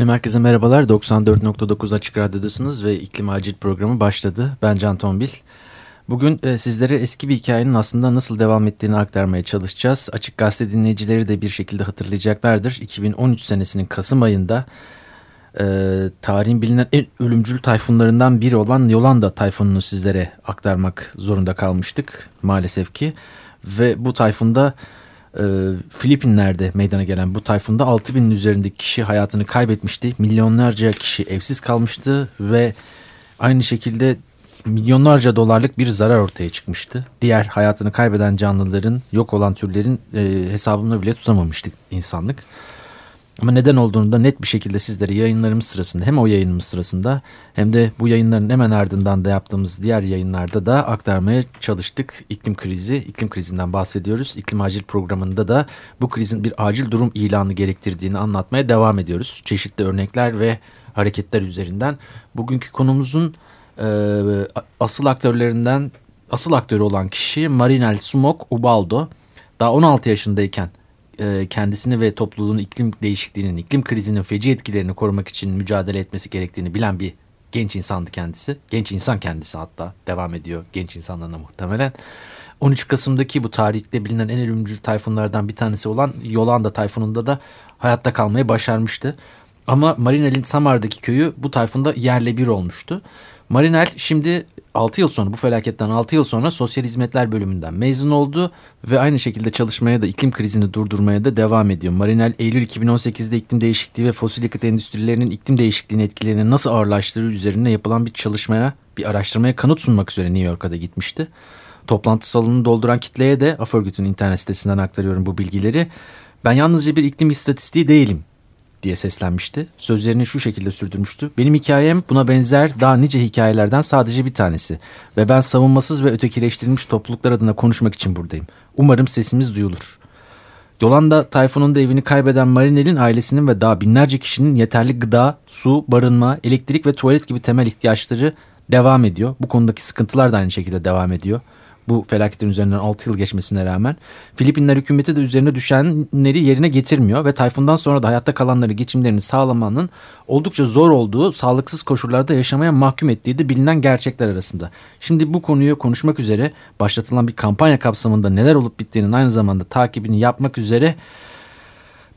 Efendim herkese merhabalar. 94.9 Açık Radyo'dasınız ve İklim Acil programı başladı. Ben Can Tombil. Bugün e, sizlere eski bir hikayenin aslında nasıl devam ettiğini aktarmaya çalışacağız. Açık Gazete dinleyicileri de bir şekilde hatırlayacaklardır. 2013 senesinin Kasım ayında e, tarihin bilinen en ölümcül tayfunlarından biri olan Yolanda tayfununu sizlere aktarmak zorunda kalmıştık maalesef ki. Ve bu tayfunda e, Filipinler'de meydana gelen bu tayfunda 6000'in üzerindeki kişi hayatını kaybetmişti. Milyonlarca kişi evsiz kalmıştı ve aynı şekilde milyonlarca dolarlık bir zarar ortaya çıkmıştı. Diğer hayatını kaybeden canlıların, yok olan türlerin e, hesabını bile tutamamıştı insanlık. Ama neden olduğunu da net bir şekilde sizlere yayınlarımız sırasında hem o yayınımız sırasında hem de bu yayınların hemen ardından da yaptığımız diğer yayınlarda da aktarmaya çalıştık. İklim krizi, iklim krizinden bahsediyoruz. İklim acil programında da bu krizin bir acil durum ilanı gerektirdiğini anlatmaya devam ediyoruz. Çeşitli örnekler ve hareketler üzerinden. Bugünkü konumuzun e, asıl aktörlerinden asıl aktörü olan kişi Marinel Sumok Ubaldo. Daha 16 yaşındayken e, kendisini ve topluluğun iklim değişikliğinin, iklim krizinin feci etkilerini korumak için mücadele etmesi gerektiğini bilen bir genç insandı kendisi. Genç insan kendisi hatta devam ediyor genç insanlarına muhtemelen. 13 Kasım'daki bu tarihte bilinen en ölümcül tayfunlardan bir tanesi olan Yolanda tayfununda da hayatta kalmayı başarmıştı. Ama Marinel'in Samar'daki köyü bu tayfunda yerle bir olmuştu. Marinel şimdi 6 yıl sonra bu felaketten 6 yıl sonra sosyal hizmetler bölümünden mezun oldu ve aynı şekilde çalışmaya da iklim krizini durdurmaya da devam ediyor. Marinel Eylül 2018'de iklim değişikliği ve fosil yakıt endüstrilerinin iklim değişikliğinin etkilerini nasıl ağırlaştırır üzerine yapılan bir çalışmaya, bir araştırmaya kanıt sunmak üzere New York'a da gitmişti. Toplantı salonunu dolduran kitleye de Af Örgütü'nün internet sitesinden aktarıyorum bu bilgileri. Ben yalnızca bir iklim istatistiği değilim diye seslenmişti. Sözlerini şu şekilde sürdürmüştü. Benim hikayem buna benzer daha nice hikayelerden sadece bir tanesi. Ve ben savunmasız ve ötekileştirilmiş topluluklar adına konuşmak için buradayım. Umarım sesimiz duyulur. Yolanda Tayfun'un da evini kaybeden Marinel'in ailesinin ve daha binlerce kişinin yeterli gıda, su, barınma, elektrik ve tuvalet gibi temel ihtiyaçları devam ediyor. Bu konudaki sıkıntılar da aynı şekilde devam ediyor bu felaketin üzerinden 6 yıl geçmesine rağmen Filipinler hükümeti de üzerine düşenleri yerine getirmiyor ve tayfundan sonra da hayatta kalanları geçimlerini sağlamanın oldukça zor olduğu, sağlıksız koşullarda yaşamaya mahkum ettiği de bilinen gerçekler arasında. Şimdi bu konuyu konuşmak üzere başlatılan bir kampanya kapsamında neler olup bittiğinin aynı zamanda takibini yapmak üzere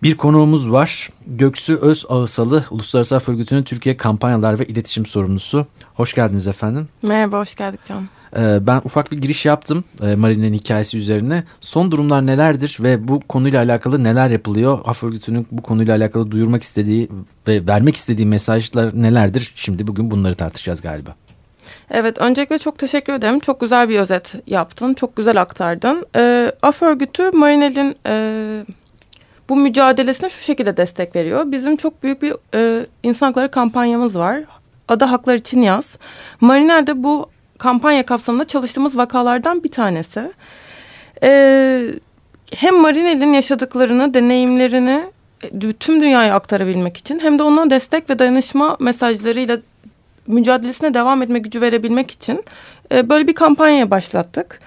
bir konuğumuz var. Göksu Öz Ağısalı, Uluslararası Af Örgütü'nün Türkiye Kampanyalar ve İletişim Sorumlusu. Hoş geldiniz efendim. Merhaba, hoş geldik Can. Ee, ben ufak bir giriş yaptım e, Marine'nin hikayesi üzerine. Son durumlar nelerdir ve bu konuyla alakalı neler yapılıyor? Af Örgütü'nün bu konuyla alakalı duyurmak istediği ve vermek istediği mesajlar nelerdir? Şimdi bugün bunları tartışacağız galiba. Evet, öncelikle çok teşekkür ederim. Çok güzel bir özet yaptın, çok güzel aktardın. E, Af Örgütü Marinel'in e, bu mücadelesine şu şekilde destek veriyor. Bizim çok büyük bir e, insan hakları kampanyamız var. Adı Haklar için Yaz. Marinel de bu kampanya kapsamında çalıştığımız vakalardan bir tanesi. Ee, hem Marinel'in yaşadıklarını, deneyimlerini e, tüm dünyaya aktarabilmek için hem de ona destek ve dayanışma mesajlarıyla mücadelesine devam etme gücü verebilmek için e, böyle bir kampanya başlattık.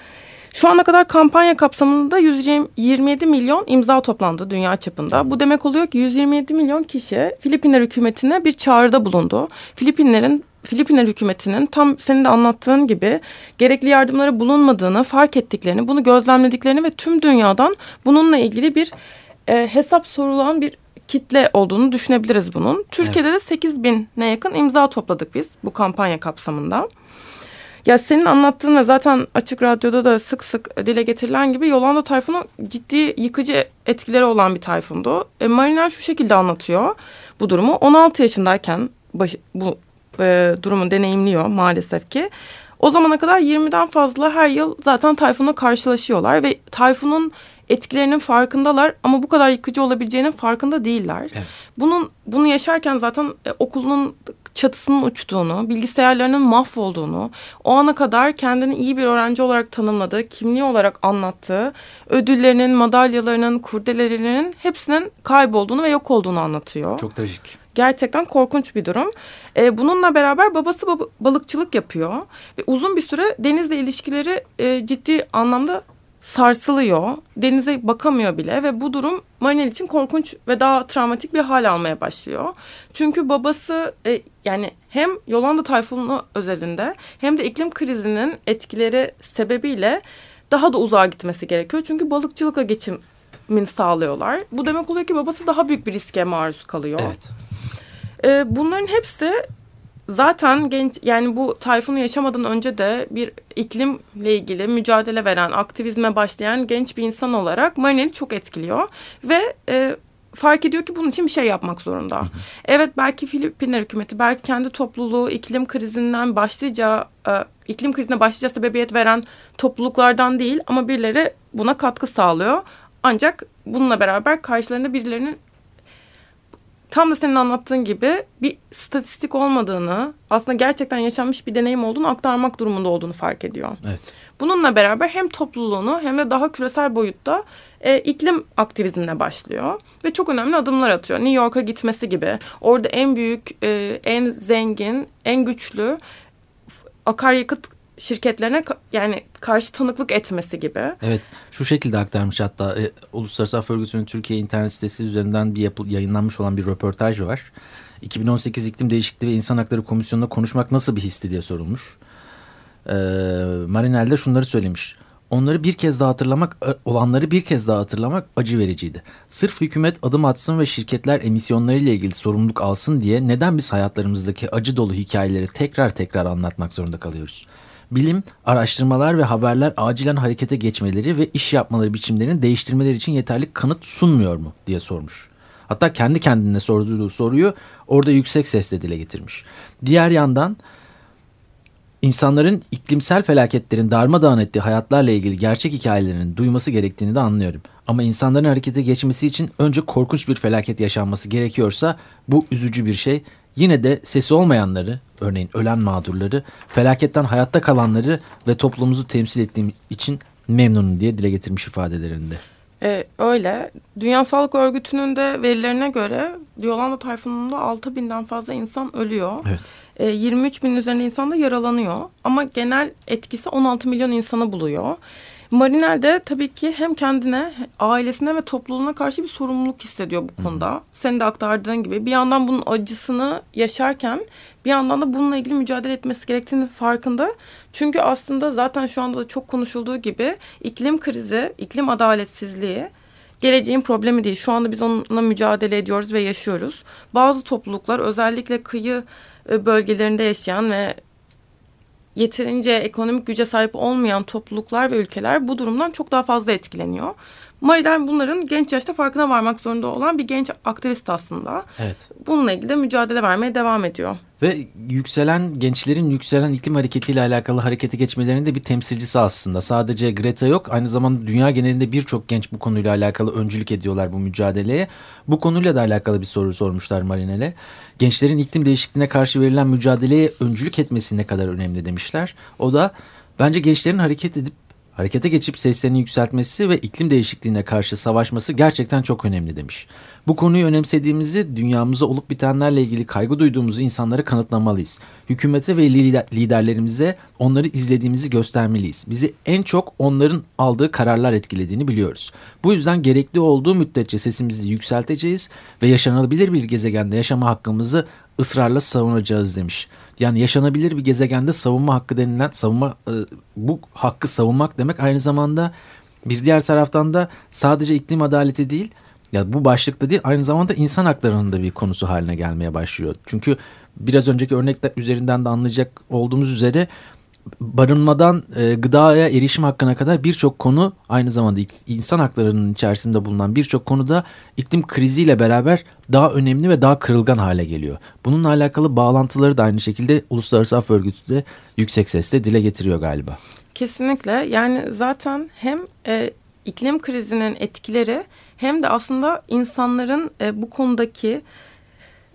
Şu ana kadar kampanya kapsamında 127 milyon imza toplandı dünya çapında. Bu demek oluyor ki 127 milyon kişi Filipinler hükümetine bir çağrıda bulundu. Filipinlerin Filipinler hükümetinin tam senin de anlattığın gibi gerekli yardımlara bulunmadığını fark ettiklerini, bunu gözlemlediklerini ve tüm dünyadan bununla ilgili bir e, hesap sorulan bir kitle olduğunu düşünebiliriz bunun. Türkiye'de evet. de 8 bine yakın imza topladık biz bu kampanya kapsamında. Ya senin anlattığın ve zaten Açık Radyo'da da sık sık dile getirilen gibi Yolanda Tayfun'un ciddi yıkıcı etkileri olan bir tayfundu. E, Mariner şu şekilde anlatıyor bu durumu. 16 yaşındayken baş, bu e, durumu deneyimliyor maalesef ki. O zamana kadar 20'den fazla her yıl zaten Tayfun'la karşılaşıyorlar ve Tayfun'un etkilerinin farkındalar ama bu kadar yıkıcı olabileceğinin farkında değiller. Evet. Bunun bunu yaşarken zaten e, okulunun çatısının uçtuğunu, bilgisayarlarının mahvolduğunu, o ana kadar kendini iyi bir öğrenci olarak tanımladığı, kimliği olarak anlattığı, ödüllerinin, madalyalarının, kurdelerinin hepsinin kaybolduğunu ve yok olduğunu anlatıyor. Çok trajik. Gerçekten korkunç bir durum. Ee, bununla beraber babası bab- balıkçılık yapıyor ve uzun bir süre denizle ilişkileri e, ciddi anlamda sarsılıyor. Denize bakamıyor bile ve bu durum Marinel için korkunç ve daha travmatik bir hal almaya başlıyor. Çünkü babası e, yani hem Yolanda Tayfunu özelinde hem de iklim krizinin etkileri sebebiyle daha da uzağa gitmesi gerekiyor. Çünkü balıkçılıkla geçimini sağlıyorlar. Bu demek oluyor ki babası daha büyük bir riske maruz kalıyor. Evet. Ee, bunların hepsi zaten genç yani bu tayfunu yaşamadan önce de bir iklimle ilgili mücadele veren, aktivizme başlayan genç bir insan olarak Marinel'i çok etkiliyor ve e, fark ediyor ki bunun için bir şey yapmak zorunda. Evet belki Filipinler hükümeti, belki kendi topluluğu iklim krizinden başlıca e, iklim krizine başlıca sebebiyet veren topluluklardan değil ama birileri buna katkı sağlıyor. Ancak bununla beraber karşılarında birilerinin tam da senin anlattığın gibi bir statistik olmadığını, aslında gerçekten yaşanmış bir deneyim olduğunu aktarmak durumunda olduğunu fark ediyor. Evet. Bununla beraber hem topluluğunu hem de daha küresel boyutta e, iklim aktivizmine başlıyor ve çok önemli adımlar atıyor. New York'a gitmesi gibi, orada en büyük, e, en zengin, en güçlü akaryakıt şirketlerine yani karşı tanıklık etmesi gibi. Evet şu şekilde aktarmış hatta e, Uluslararası Af Örgütü'nün Türkiye internet sitesi üzerinden bir yapı, yayınlanmış olan bir röportaj var. 2018 İklim Değişikliği ve İnsan Hakları Komisyonu'nda konuşmak nasıl bir histi diye sorulmuş. Ee, Marinel de şunları söylemiş. Onları bir kez daha hatırlamak, e, olanları bir kez daha hatırlamak acı vericiydi. Sırf hükümet adım atsın ve şirketler emisyonlarıyla ilgili sorumluluk alsın diye neden biz hayatlarımızdaki acı dolu hikayeleri tekrar tekrar anlatmak zorunda kalıyoruz? Bilim, araştırmalar ve haberler acilen harekete geçmeleri ve iş yapmaları biçimlerini değiştirmeleri için yeterli kanıt sunmuyor mu diye sormuş. Hatta kendi kendine sorduğu soruyu orada yüksek sesle dile getirmiş. Diğer yandan insanların iklimsel felaketlerin darmadağın ettiği hayatlarla ilgili gerçek hikayelerini duyması gerektiğini de anlıyorum. Ama insanların harekete geçmesi için önce korkunç bir felaket yaşanması gerekiyorsa bu üzücü bir şey. Yine de sesi olmayanları, örneğin ölen mağdurları, felaketten hayatta kalanları ve toplumumuzu temsil ettiğim için memnunum diye dile getirmiş ifadelerinde. Ee, öyle. Dünya Sağlık Örgütü'nün de verilerine göre Yolanda Tayfunu'nda 6 binden fazla insan ölüyor. Evet. Ee, 23 bin üzerinde insan da yaralanıyor. Ama genel etkisi 16 milyon insanı buluyor. Marinel de tabii ki hem kendine, ailesine ve topluluğuna karşı bir sorumluluk hissediyor bu konuda. Senin de aktardığın gibi bir yandan bunun acısını yaşarken bir yandan da bununla ilgili mücadele etmesi gerektiğini farkında. Çünkü aslında zaten şu anda da çok konuşulduğu gibi iklim krizi, iklim adaletsizliği geleceğin problemi değil. Şu anda biz onunla mücadele ediyoruz ve yaşıyoruz. Bazı topluluklar özellikle kıyı e, bölgelerinde yaşayan ve yeterince ekonomik güce sahip olmayan topluluklar ve ülkeler bu durumdan çok daha fazla etkileniyor. Marilyn bunların genç yaşta farkına varmak zorunda olan bir genç aktivist aslında. Evet. Bununla ilgili de mücadele vermeye devam ediyor. Ve yükselen gençlerin yükselen iklim hareketiyle alakalı harekete geçmelerinin de bir temsilcisi aslında. Sadece Greta yok aynı zamanda dünya genelinde birçok genç bu konuyla alakalı öncülük ediyorlar bu mücadeleye. Bu konuyla da alakalı bir soru sormuşlar Marinel'e. Gençlerin iklim değişikliğine karşı verilen mücadeleye öncülük etmesi ne kadar önemli demişler. O da bence gençlerin hareket edip harekete geçip seslerini yükseltmesi ve iklim değişikliğine karşı savaşması gerçekten çok önemli demiş. Bu konuyu önemsediğimizi, dünyamıza olup bitenlerle ilgili kaygı duyduğumuzu insanlara kanıtlamalıyız. Hükümete ve liderlerimize onları izlediğimizi göstermeliyiz. Bizi en çok onların aldığı kararlar etkilediğini biliyoruz. Bu yüzden gerekli olduğu müddetçe sesimizi yükselteceğiz ve yaşanabilir bir gezegende yaşama hakkımızı ısrarla savunacağız demiş. Yani yaşanabilir bir gezegende savunma hakkı denilen savunma e, bu hakkı savunmak demek aynı zamanda bir diğer taraftan da sadece iklim adaleti değil ya bu başlıkta değil aynı zamanda insan haklarının da bir konusu haline gelmeye başlıyor. Çünkü biraz önceki örnekler üzerinden de anlayacak olduğumuz üzere barınmadan e, gıdaya erişim hakkına kadar birçok konu aynı zamanda insan haklarının içerisinde bulunan birçok konuda iklim kriziyle beraber daha önemli ve daha kırılgan hale geliyor. Bununla alakalı bağlantıları da aynı şekilde Uluslararası Af Örgütü de yüksek sesle dile getiriyor galiba. Kesinlikle yani zaten hem e, iklim krizinin etkileri hem de aslında insanların e, bu konudaki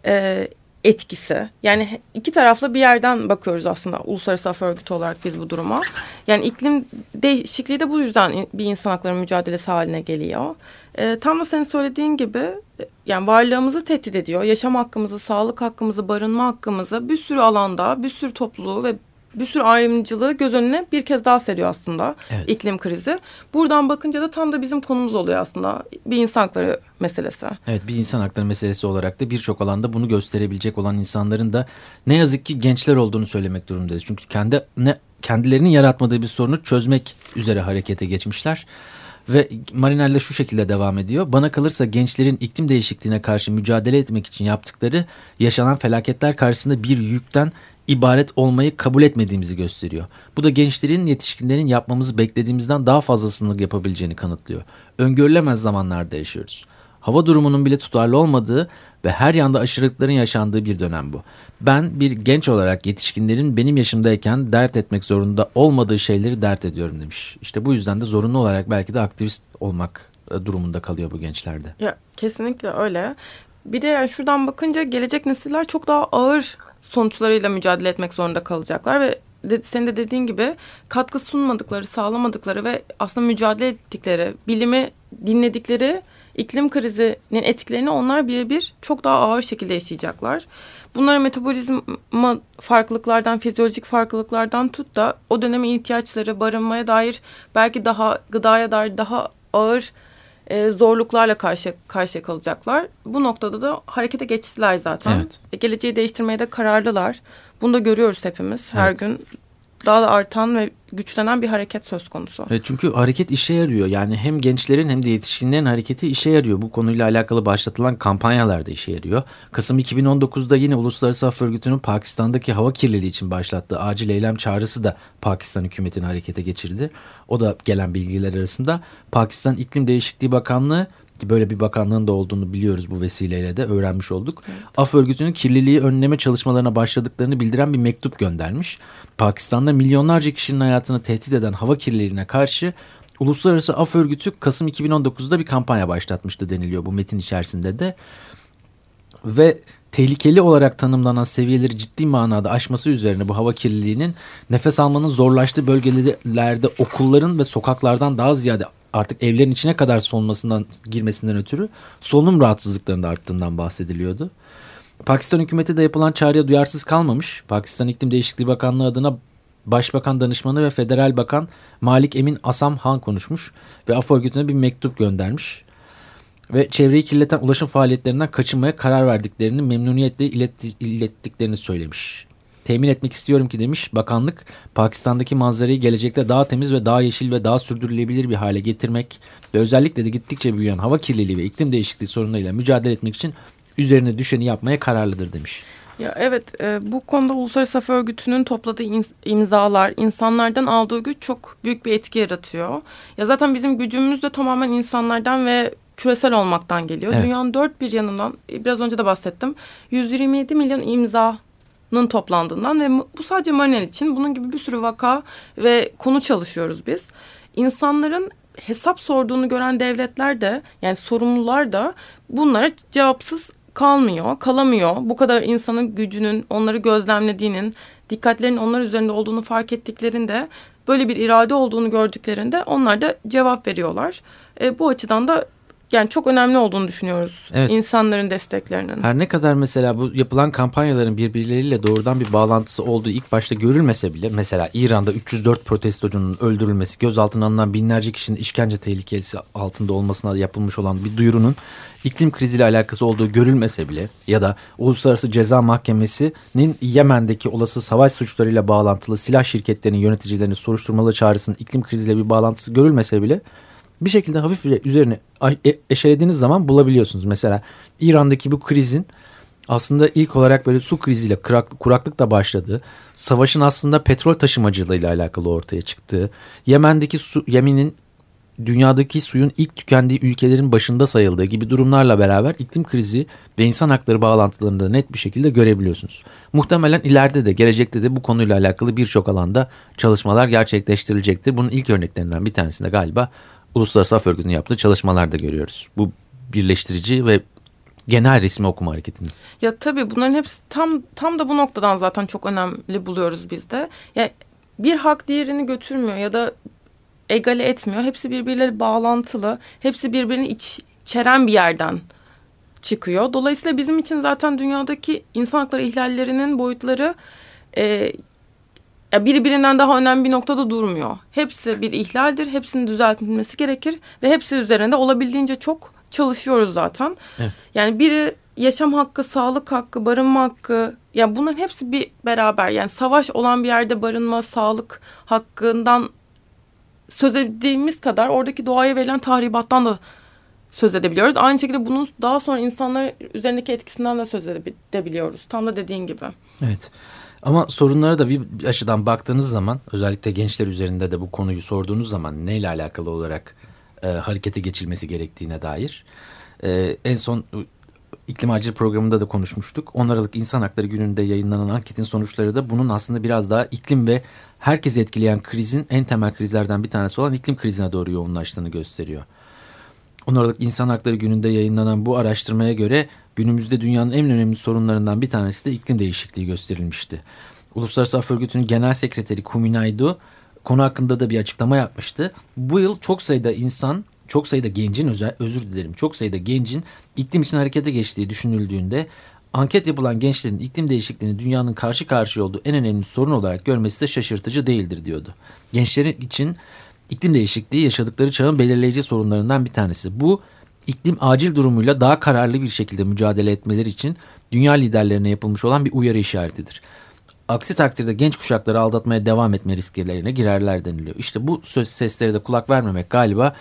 e, etkisi. Yani iki taraflı bir yerden bakıyoruz aslında Uluslararası Af Örgütü olarak biz bu duruma. Yani iklim değişikliği de bu yüzden bir insan hakları mücadelesi haline geliyor. E, tam da senin söylediğin gibi e, yani varlığımızı tehdit ediyor. Yaşam hakkımızı, sağlık hakkımızı, barınma hakkımızı bir sürü alanda, bir sürü topluluğu ve bir sürü ayrımcılığı göz önüne bir kez daha seriyor aslında evet. iklim krizi. Buradan bakınca da tam da bizim konumuz oluyor aslında bir insan hakları meselesi. Evet bir insan hakları meselesi olarak da birçok alanda bunu gösterebilecek olan insanların da ne yazık ki gençler olduğunu söylemek durumundayız. Çünkü kendi ne kendilerinin yaratmadığı bir sorunu çözmek üzere harekete geçmişler. Ve Marinel'de şu şekilde devam ediyor. Bana kalırsa gençlerin iklim değişikliğine karşı mücadele etmek için yaptıkları yaşanan felaketler karşısında bir yükten ibaret olmayı kabul etmediğimizi gösteriyor. Bu da gençlerin yetişkinlerin yapmamızı beklediğimizden daha fazlasını yapabileceğini kanıtlıyor. Öngörülemez zamanlarda yaşıyoruz. Hava durumunun bile tutarlı olmadığı ve her yanda aşırılıkların yaşandığı bir dönem bu. Ben bir genç olarak yetişkinlerin benim yaşımdayken dert etmek zorunda olmadığı şeyleri dert ediyorum demiş. İşte bu yüzden de zorunlu olarak belki de aktivist olmak e, durumunda kalıyor bu gençlerde. Ya kesinlikle öyle. Bir de yani şuradan bakınca gelecek nesiller çok daha ağır sonuçlarıyla mücadele etmek zorunda kalacaklar ve de, senin de dediğin gibi katkı sunmadıkları, sağlamadıkları ve aslında mücadele ettikleri, bilimi dinledikleri iklim krizinin etkilerini onlar birebir çok daha ağır şekilde yaşayacaklar. Bunları metabolizma farklılıklardan, fizyolojik farklılıklardan tut da o dönemin ihtiyaçları, barınmaya dair belki daha gıdaya dair daha ağır e, zorluklarla karşı karşıya kalacaklar. Bu noktada da harekete geçtiler zaten. Evet. E, geleceği değiştirmeye de kararlılar. Bunu da görüyoruz hepimiz her evet. gün daha da artan ve güçlenen bir hareket söz konusu. Evet, çünkü hareket işe yarıyor. Yani hem gençlerin hem de yetişkinlerin hareketi işe yarıyor. Bu konuyla alakalı başlatılan kampanyalar da işe yarıyor. Kasım 2019'da yine Uluslararası Af Örgütü'nün Pakistan'daki hava kirliliği için başlattığı acil eylem çağrısı da Pakistan hükümetini harekete geçirdi. O da gelen bilgiler arasında Pakistan İklim Değişikliği Bakanlığı ki böyle bir bakanlığın da olduğunu biliyoruz bu vesileyle de öğrenmiş olduk. Evet. Af örgütünün kirliliği önleme çalışmalarına başladıklarını bildiren bir mektup göndermiş. Pakistan'da milyonlarca kişinin hayatını tehdit eden hava kirliliğine karşı Uluslararası Af Örgütü Kasım 2019'da bir kampanya başlatmıştı deniliyor bu metin içerisinde de. Ve tehlikeli olarak tanımlanan seviyeleri ciddi manada aşması üzerine bu hava kirliliğinin nefes almanın zorlaştığı bölgelerde okulların ve sokaklardan daha ziyade artık evlerin içine kadar solmasından girmesinden ötürü solunum rahatsızlıklarında arttığından bahsediliyordu. Pakistan hükümeti de yapılan çağrıya duyarsız kalmamış. Pakistan İklim Değişikliği Bakanlığı adına Başbakan Danışmanı ve Federal Bakan Malik Emin Asam Han konuşmuş ve Af örgütüne bir mektup göndermiş. Ve çevreyi kirleten ulaşım faaliyetlerinden kaçınmaya karar verdiklerini memnuniyetle ilettiklerini söylemiş temin etmek istiyorum ki demiş bakanlık Pakistan'daki manzarayı gelecekte daha temiz ve daha yeşil ve daha sürdürülebilir bir hale getirmek ve özellikle de gittikçe büyüyen hava kirliliği ve iklim değişikliği sorunlarıyla mücadele etmek için üzerine düşeni yapmaya kararlıdır demiş. Ya evet e, bu konuda Uluslararası Af Örgütü'nün topladığı imzalar insanlardan aldığı güç çok büyük bir etki yaratıyor. Ya zaten bizim gücümüz de tamamen insanlardan ve küresel olmaktan geliyor. Evet. Dünyanın dört bir yanından biraz önce de bahsettim 127 milyon imza toplandığından ve bu sadece Marinel için bunun gibi bir sürü vaka ve konu çalışıyoruz biz. İnsanların hesap sorduğunu gören devletler de yani sorumlular da bunlara cevapsız kalmıyor, kalamıyor. Bu kadar insanın gücünün onları gözlemlediğinin, dikkatlerinin onlar üzerinde olduğunu fark ettiklerinde böyle bir irade olduğunu gördüklerinde onlar da cevap veriyorlar. E, bu açıdan da yani çok önemli olduğunu düşünüyoruz. Evet. insanların desteklerinin. Her ne kadar mesela bu yapılan kampanyaların birbirleriyle doğrudan bir bağlantısı olduğu ilk başta görülmese bile mesela İran'da 304 protestocunun öldürülmesi, gözaltına alınan binlerce kişinin işkence tehlikesi altında olmasına yapılmış olan bir duyurunun iklim kriziyle alakası olduğu görülmese bile ya da Uluslararası Ceza Mahkemesi'nin Yemen'deki olası savaş suçlarıyla bağlantılı silah şirketlerinin yöneticilerini soruşturmalı çağrısının iklim kriziyle bir bağlantısı görülmese bile bir şekilde hafif üzerine e, eşelediğiniz zaman bulabiliyorsunuz. Mesela İran'daki bu krizin aslında ilk olarak böyle su kriziyle kurak, kuraklıkla başladığı, savaşın aslında petrol taşımacılığıyla alakalı ortaya çıktığı, Yemen'deki su, Yemen'in dünyadaki suyun ilk tükendiği ülkelerin başında sayıldığı gibi durumlarla beraber iklim krizi ve insan hakları bağlantılarını da net bir şekilde görebiliyorsunuz. Muhtemelen ileride de gelecekte de bu konuyla alakalı birçok alanda çalışmalar gerçekleştirilecektir. Bunun ilk örneklerinden bir tanesinde galiba Uluslararası Af Örgütü'nün yaptığı çalışmalarda görüyoruz. Bu birleştirici ve genel resmi okuma hareketini. Ya tabii bunların hepsi tam tam da bu noktadan zaten çok önemli buluyoruz biz de. Ya bir hak diğerini götürmüyor ya da egale etmiyor. Hepsi birbirleri bağlantılı. Hepsi birbirini iç, içeren bir yerden çıkıyor. Dolayısıyla bizim için zaten dünyadaki insan hakları ihlallerinin boyutları e, birbirinden daha önemli bir noktada durmuyor. Hepsi bir ihlaldir. Hepsinin düzeltilmesi gerekir ve hepsi üzerinde olabildiğince çok çalışıyoruz zaten. Evet. Yani biri yaşam hakkı, sağlık hakkı, barınma hakkı yani bunların hepsi bir beraber yani savaş olan bir yerde barınma, sağlık hakkından söz ettiğimiz kadar oradaki doğaya verilen tahribattan da söz edebiliyoruz. Aynı şekilde bunun daha sonra insanlar üzerindeki etkisinden de söz edebiliyoruz. Tam da dediğin gibi. Evet. Ama sorunlara da bir açıdan baktığınız zaman özellikle gençler üzerinde de bu konuyu sorduğunuz zaman neyle alakalı olarak e, harekete geçilmesi gerektiğine dair. E, en son iklim acil programında da konuşmuştuk. 10 Aralık İnsan Hakları Günü'nde yayınlanan anketin sonuçları da bunun aslında biraz daha iklim ve herkesi etkileyen krizin en temel krizlerden bir tanesi olan iklim krizine doğru yoğunlaştığını gösteriyor. 10 Aralık İnsan Hakları Günü'nde yayınlanan bu araştırmaya göre günümüzde dünyanın en önemli sorunlarından bir tanesi de iklim değişikliği gösterilmişti. Uluslararası Af Örgütü'nün Genel Sekreteri Kuminaydu konu hakkında da bir açıklama yapmıştı. Bu yıl çok sayıda insan, çok sayıda gencin özel, özür dilerim, çok sayıda gencin iklim için harekete geçtiği düşünüldüğünde anket yapılan gençlerin iklim değişikliğini dünyanın karşı karşıya olduğu en önemli sorun olarak görmesi de şaşırtıcı değildir diyordu. Gençlerin için iklim değişikliği yaşadıkları çağın belirleyici sorunlarından bir tanesi. Bu iklim acil durumuyla daha kararlı bir şekilde mücadele etmeleri için dünya liderlerine yapılmış olan bir uyarı işaretidir. Aksi takdirde genç kuşakları aldatmaya devam etme risklerine girerler deniliyor. İşte bu söz sesleri de kulak vermemek galiba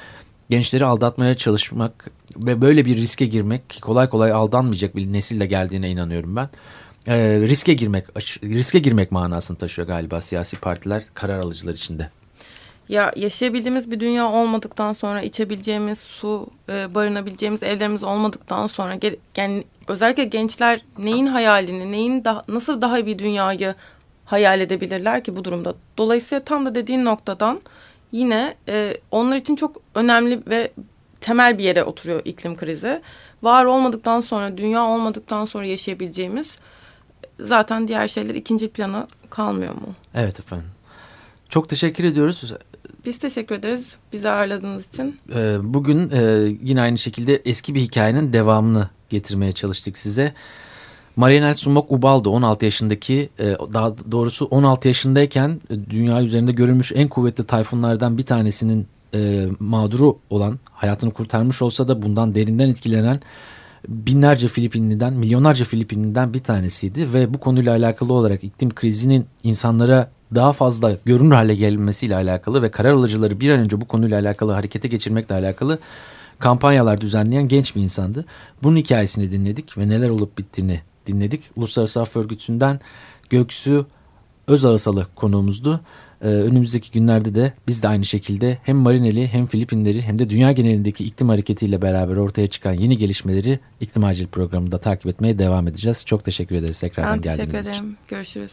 gençleri aldatmaya çalışmak ve böyle bir riske girmek kolay kolay aldanmayacak bir nesille geldiğine inanıyorum ben. Ee, riske girmek riske girmek manasını taşıyor galiba siyasi partiler karar alıcılar içinde. Ya yaşayabildiğimiz bir dünya olmadıktan sonra içebileceğimiz su, e, barınabileceğimiz evlerimiz olmadıktan sonra yani özellikle gençler neyin hayalini, neyin daha, nasıl daha bir dünyayı hayal edebilirler ki bu durumda. Dolayısıyla tam da dediğin noktadan yine e, onlar için çok önemli ve temel bir yere oturuyor iklim krizi. Var olmadıktan sonra, dünya olmadıktan sonra yaşayabileceğimiz zaten diğer şeyler ikinci plana kalmıyor mu? Evet efendim. Çok teşekkür ediyoruz. Biz teşekkür ederiz bizi ağırladığınız için. Ee, bugün e, yine aynı şekilde eski bir hikayenin devamını getirmeye çalıştık size. Marianel Sumak Ubaldo 16 yaşındaki e, daha doğrusu 16 yaşındayken dünya üzerinde görülmüş en kuvvetli tayfunlardan bir tanesinin e, mağduru olan hayatını kurtarmış olsa da bundan derinden etkilenen binlerce Filipinliden milyonlarca Filipinliden bir tanesiydi ve bu konuyla alakalı olarak iklim krizinin insanlara daha fazla görünür hale gelmesiyle alakalı ve karar alıcıları bir an önce bu konuyla alakalı harekete geçirmekle alakalı kampanyalar düzenleyen genç bir insandı. Bunun hikayesini dinledik ve neler olup bittiğini dinledik. Uluslararası Af Örgütü'nden Göksu Özağısalı konuğumuzdu. Ee, önümüzdeki günlerde de biz de aynı şekilde hem Marineli hem Filipinleri hem de dünya genelindeki iklim hareketiyle beraber ortaya çıkan yeni gelişmeleri iklim acil programında takip etmeye devam edeceğiz. Çok teşekkür ederiz tekrardan ben geldiğiniz için. teşekkür ederim. Görüşürüz.